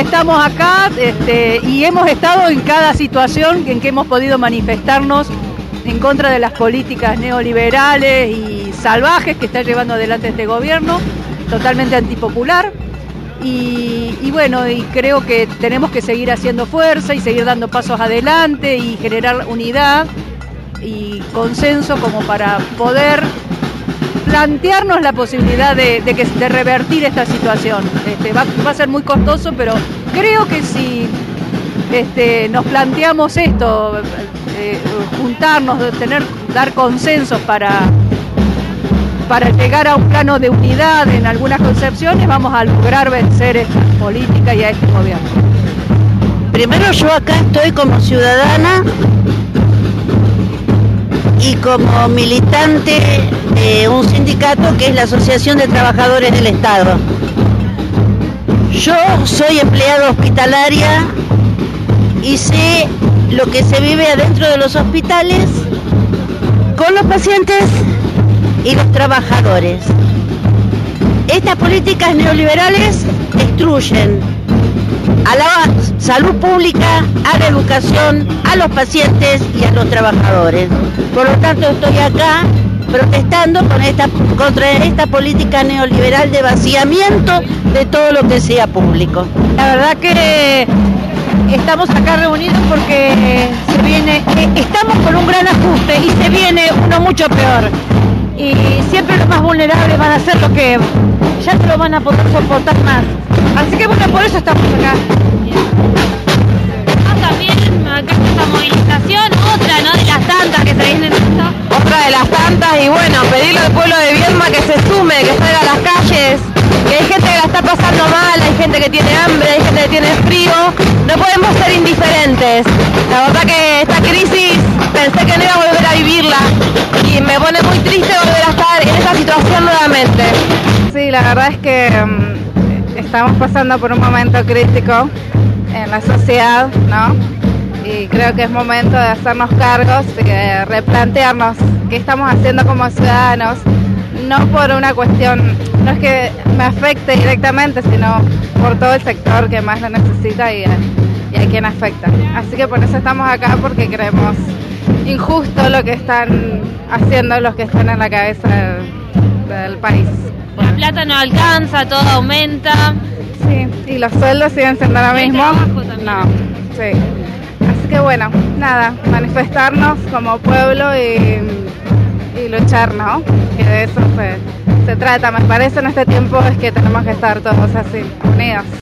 estamos acá este, y hemos estado en cada situación en que hemos podido manifestarnos en contra de las políticas neoliberales y salvajes que está llevando adelante este gobierno, totalmente antipopular. Y, y, bueno, y creo que tenemos que seguir haciendo fuerza y seguir dando pasos adelante y generar unidad y consenso como para poder plantearnos la posibilidad de, que, revertir esta situación. Este, va, va, a ser muy costoso, pero creo que si este, nos planteamos esto, eh, juntarnos, tener, dar consensos para, para llegar a un plano de unidad en algunas concepciones, vamos a lograr vencer esta política y a este gobierno. Primero yo acá estoy como ciudadana y como militante de un sindicato que es la Asociación de Trabajadores del Estado. Yo soy empleada hospitalaria y sé lo que se vive adentro de los hospitales con los pacientes y los trabajadores. Estas políticas neoliberales destruyen a la salud pública, a la educación, a los pacientes y a los trabajadores. Por lo tanto, estoy acá protestando con esta, contra esta política neoliberal de vaciamiento de todo lo que sea público. La verdad que estamos acá reunidos porque se viene, eh, estamos con un gran ajuste y se viene uno mucho peor. Y siempre los más vulnerables van a ser los que ya no lo van a poder soportar más. Así que bueno, por eso estamos acá. Ah, también acá esta movilización, otra, ¿no? De las tantas que se vienen Otra de las tantas y bueno, pedirle al pueblo de Viedma que se sume, que salga a las calles, que hay gente que la está pasando mal, hay gente que tiene hambre, hay gente que tiene frío, no podemos ser indiferentes. La verdad que esta crisis pensé que no iba a volver a vivirla y me pone muy triste volver a estar en esa situación nuevamente. Sí, la verdad es que um, estamos pasando por un momento crítico en la sociedad, ¿no? Y creo que es momento de hacernos cargos, de replantearnos qué estamos haciendo como ciudadanos, no por una cuestión, no es que me afecte directamente, sino por todo el sector que más lo necesita y, y a quien afecta. Así que por eso estamos acá, porque creemos injusto lo que están haciendo los que están en la cabeza del país. La plata no alcanza, todo aumenta. Sí, y los sueldos siguen siendo lo mismo. No, sí. Así que bueno, nada, manifestarnos como pueblo y, y luchar, ¿no? Que de eso se, se trata, me parece, en este tiempo es que tenemos que estar todos así, unidos.